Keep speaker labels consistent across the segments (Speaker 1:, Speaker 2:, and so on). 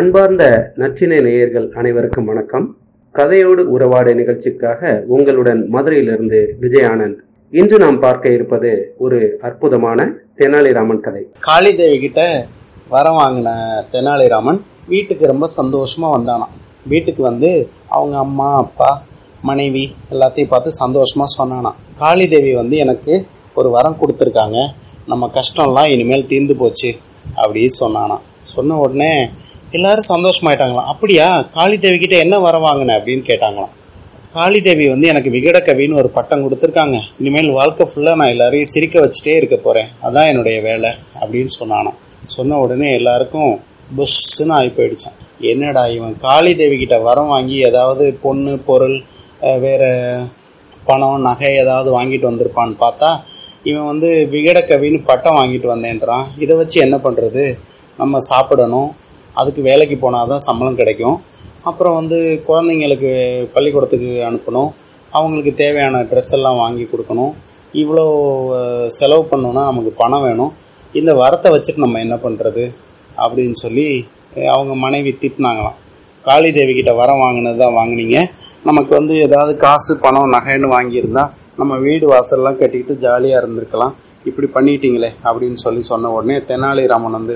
Speaker 1: அன்பார்ந்த நற்றினை நேயர்கள் அனைவருக்கும் வணக்கம். கதையோடு உறவாடு நிகழ்ச்சிக்காக உங்களுடன் மதுரையிலிருந்து விஜய் ஆனந்த் இன்று நாம் பார்க்க இருப்பது ஒரு அற்புதமான தெனாலிராமன் கதை.
Speaker 2: காளிதேவி கிட்ட வரம் வாங்கின தெனாலிராமன் வீட்டுக்கு ரொம்ப சந்தோஷமா வந்தானாம். வீட்டுக்கு வந்து அவங்க அம்மா அப்பா மனைவி எல்லாத்தையும் பார்த்து சந்தோஷமா சொன்னானாம். காளிதேவி வந்து எனக்கு ஒரு வரம் கொடுத்துருக்காங்க. நம்ம கஷ்டம்லாம் இனிமேல் தீர்ந்து போச்சு அப்படி சொன்னானாம். சொன்ன உடனே எல்லாரும் சந்தோஷமாயிட்டாங்களாம். அப்படியா? காளிதேவி கிட்ட என்ன வரம் வாங்கின? அப்படின்னு கேட்டாங்களாம். காளிதேவி வந்து எனக்கு விகடகவின்னு ஒரு பட்டம் கொடுத்துருக்காங்க. இனிமேல் வாழ்க்கை ஃபுல்லாக நான் எல்லாரையும் சிரிக்க வச்சுட்டே இருக்க போகிறேன் அதான் என்னுடைய வேலை அப்படின்னு சொன்னானாம். சொன்ன உடனே எல்லாருக்கும் புஷ்ஷுன்னு ஆகி போயிடுச்சான் என்னடா இவன்? காளிதேவி கிட்ட வரம் வாங்கி ஏதாவது பொண்ணு பொருள் வேறு வேற பணம் நகை ஏதாவது வாங்கிட்டு வந்திருப்பான்னு பார்த்தா இவன் வந்து விகடகவின்னு பட்டம் வாங்கிட்டு வந்தேன்றான். இதை வச்சு என்ன பண்ணுறது நம்ம சாப்பிடணும். அதுக்கு வேலைக்கு போனால் தான் சம்பளம் கிடைக்கும். அப்புறம் வந்து குழந்தைங்களுக்கு பள்ளிக்கூடத்துக்கு அனுப்பணும். அவங்களுக்கு தேவையான ட்ரெஸ் எல்லாம் வாங்கி கொடுக்கணும். இவ்வளோ செலவு பண்ணோன்னா நமக்கு பணம் வேணும். இந்த வரத்தை வச்சுட்டு நம்ம என்ன பண்ணுறது அப்படின்னு சொல்லி அவங்க மனைவி திட்டினாங்களாம். காளிதேவி தேவிக்கிட்ட வரம் வாங்கினது தான் வாங்கினீங்க. நமக்கு வந்து ஏதாவது காசு பணம் நகைன்னு வாங்கியிருந்தா நம்ம வீடு வாசல்லாம் கட்டிக்கிட்டு ஜாலியாக இருந்திருக்கலாம். இப்படி பண்ணிட்டீங்களே அப்படின்னு சொல்லி சொன்ன உடனே தெனாலிராமன் வந்து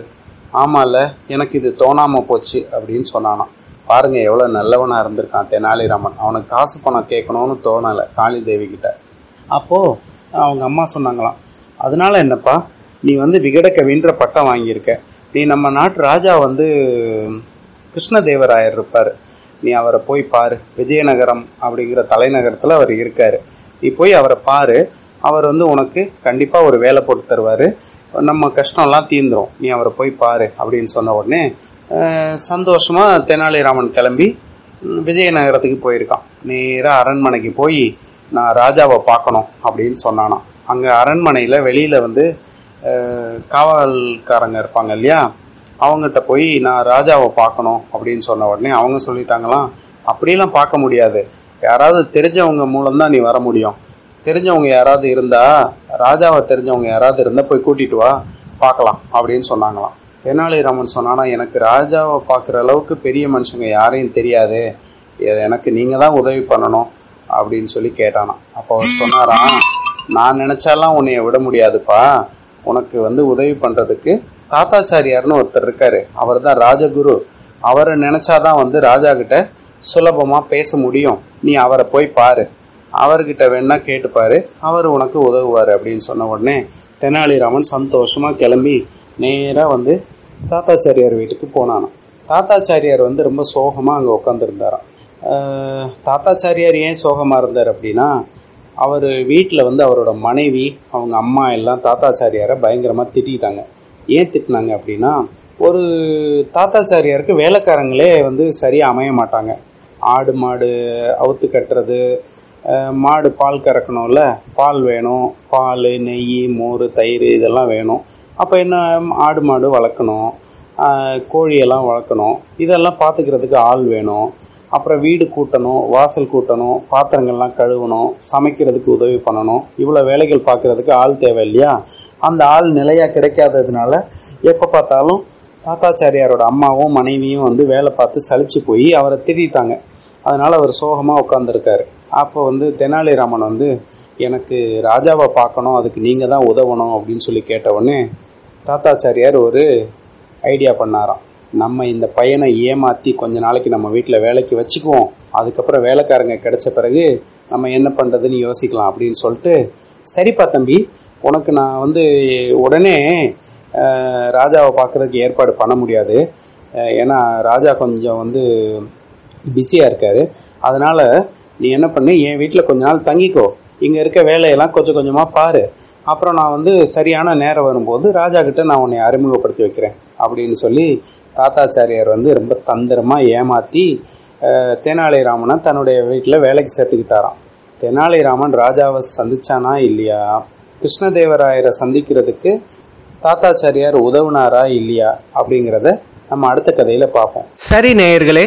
Speaker 2: ஆமாம்ல எனக்கு இது தோணாமல் போச்சு அப்படின்னு சொன்னானாம். பாருங்க எவ்வளோ நல்லவனாக இருந்திருக்கான் தெனாலிராமன் அவனுக்கு காசு பணம் கேட்கணும்னு தோணலை காளிதேவி கிட்ட. அப்போது அவங்க அம்மா சொன்னாங்களாம் அதனால என்னப்பா நீ வந்து விகடகவின்ற பட்டம் வாங்கியிருக்க. நீ நம்ம நாட்டு ராஜா வந்து கிருஷ்ணதேவராயர் இருப்பார். நீ அவரை போய் பாரு. விஜயநகரம் அப்படிங்கிற தலைநகரத்தில் அவர் இருக்கார். நீ போய் அவரை பாரு. அவர் வந்து உனக்கு கண்டிப்பாக ஒரு வேலை போட்டு தருவார். நம்ம கஷ்டம்லாம் தீந்துரும் நீ அவரை போய் பாரு அப்படின்னு சொன்ன உடனே சந்தோஷமாக தெனாலிராமன் கிளம்பி விஜயநகரத்துக்கு போயிருக்கான். நேராக அரண்மனைக்கு போய் நான் ராஜாவை பார்க்கணும் அப்படின்னு சொன்னானான் அங்கே அரண்மனையில் வெளியில் வந்து காவல்காரங்க இருப்பாங்க இல்லையா? அவங்ககிட்ட போய் நான் ராஜாவை பார்க்கணும் அப்படின்னு சொன்ன உடனே அவங்க சொல்லிட்டாங்களாம் அப்படியெல்லாம் பார்க்க முடியாது. யாராவது தெரிஞ்சவங்க மூலம்தான் நீ வர முடியும். தெரிஞ்சவங்க யாராவது இருந்தா ராஜாவை தெரிஞ்சவங்க யாராவது இருந்தா போய் கூட்டிட்டு வா பார்க்கலாம் அப்படின்னு சொன்னாங்களாம். தெனாலிராமன் சொன்னானா எனக்கு ராஜாவை பார்க்குற அளவுக்கு பெரிய மனுஷங்க யாரையும் தெரியாது. எனக்கு நீங்கள் தான் உதவி பண்ணணும் அப்படின்னு சொல்லி கேட்டானா அப்போ அவர் சொன்னாராம் நான் நினச்சாலாம் உன்னைய விட முடியாதுப்பா. உனக்கு வந்து உதவி பண்ணுறதுக்கு தாத்தாச்சாரியார்னு ஒருத்தர் இருக்காரு. அவர் தான் ராஜகுரு. அவரை நினச்சாதான் வந்து ராஜா கிட்ட சுலபமாக பேச முடியும். நீ அவரை போய் பாரு. அவர்கிட்ட வேணா கேட்டுப்பாரு. அவர் உனக்கு உதவுவார் அப்படின்னு சொன்ன உடனே தெனாலிராமன் சந்தோஷமா கிளம்பி நேராக வந்து தாத்தாச்சாரியார் வீட்டுக்கு போனானான் தாத்தாச்சாரியார் வந்து ரொம்ப சோகமாக அங்கே உட்காந்துருந்தாராம் தாத்தாச்சாரியார் ஏன் சோகமாக இருந்தார் அப்படின்னா அவர் வீட்டில் வந்து அவரோட மனைவி அவங்க அம்மா எல்லாம் தாத்தாச்சாரியாரை பயங்கரமாக திட்டிட்டாங்க. ஏன் திட்டினாங்க அப்படின்னா ஒரு தாத்தாச்சாரியாருக்கு வேலைக்காரங்களே வந்து சரியாக அமைய மாட்டாங்க. ஆடு மாடு அவுத்து கட்டுறது மாடு பால் கறக்கணும்ல? பால் வேணும். பால் நெய் மோர் தயிர் இதெல்லாம் வேணும். அப்போ என்ன ஆடு மாடு வளர்க்கணும். கோழியெல்லாம் வளர்க்கணும். இதெல்லாம் பார்த்துக்கிறதுக்கு ஆள் வேணும். அப்புறம் வீடு கூட்டணும் வாசல் கூட்டணும் பாத்திரங்கள்லாம் கழுவணும் சமைக்கிறதுக்கு உதவி பண்ணணும். இவ்வளோ வேலைகள் பார்க்குறதுக்கு ஆள் தேவை இல்லையா? அந்த ஆள் நிலையாக கிடைக்காததுனால எப்போ பார்த்தாலும் தாத்தாச்சாரியாரோட அம்மாவும் மனைவியும் வந்து வேலை பார்த்து சலிச்சு போய் அவரை திட்டாங்க அதனால் அவர் சோகமாக உட்காந்துருக்காரு அப்போ வந்து தெனாலிராமன் வந்து எனக்கு ராஜாவை பார்க்கணும் அதுக்கு நீங்கள் தான் உதவணும் அப்படின்னு சொல்லி கேட்டவுடனே தாத்தாச்சாரியார் ஒரு ஐடியா பண்ணாராம். நம்ம இந்த பையனை ஏமாற்றி கொஞ்ச நாளைக்கு நம்ம வீட்டில் வேலைக்கு வச்சுக்குவோம். அதுக்கப்புறம் வேலைக்காரங்க கிடைச்ச பிறகு நம்ம என்ன பண்ணுறதுன்னு யோசிக்கலாம் அப்படின்னு சொல்லிட்டு சரிப்பா தம்பி உனக்கு நான் வந்து உடனே ராஜாவை பார்க்கறதுக்கு ஏற்பாடு பண்ண முடியாது. ஏன்னா ராஜா கொஞ்சம் வந்து பிஸியாக இருக்கார். அதனால் நீ என்ன பண்ணு என் வீட்டில் கொஞ்ச நாள் தங்கிக்கோ. இங்கே இருக்க வேலையெல்லாம் கொஞ்சம் கொஞ்சமாக பாரு. அப்புறம் நான் வந்து சரியான நேரம் வரும்போது ராஜா கிட்ட நான் உன்னை அறிமுகப்படுத்தி வைக்கிறேன் அப்படின்னு சொல்லி தாத்தாச்சாரியார் வந்து ரொம்ப தந்திரமாக ஏமாற்றி தெனாலிராமனை தன்னுடைய வீட்டில் வேலைக்கு சேர்த்துக்கிட்டாராம். தெனாலிராமன் ராஜாவை சந்திச்சானா இல்லையா? கிருஷ்ணதேவராயரை சந்திக்கிறதுக்கு தாத்தாச்சாரியார் உதவுனாரா இல்லையா அப்படிங்கிறத நம்ம அடுத்த கதையில் பார்ப்போம்.
Speaker 3: சரி நேயர்களே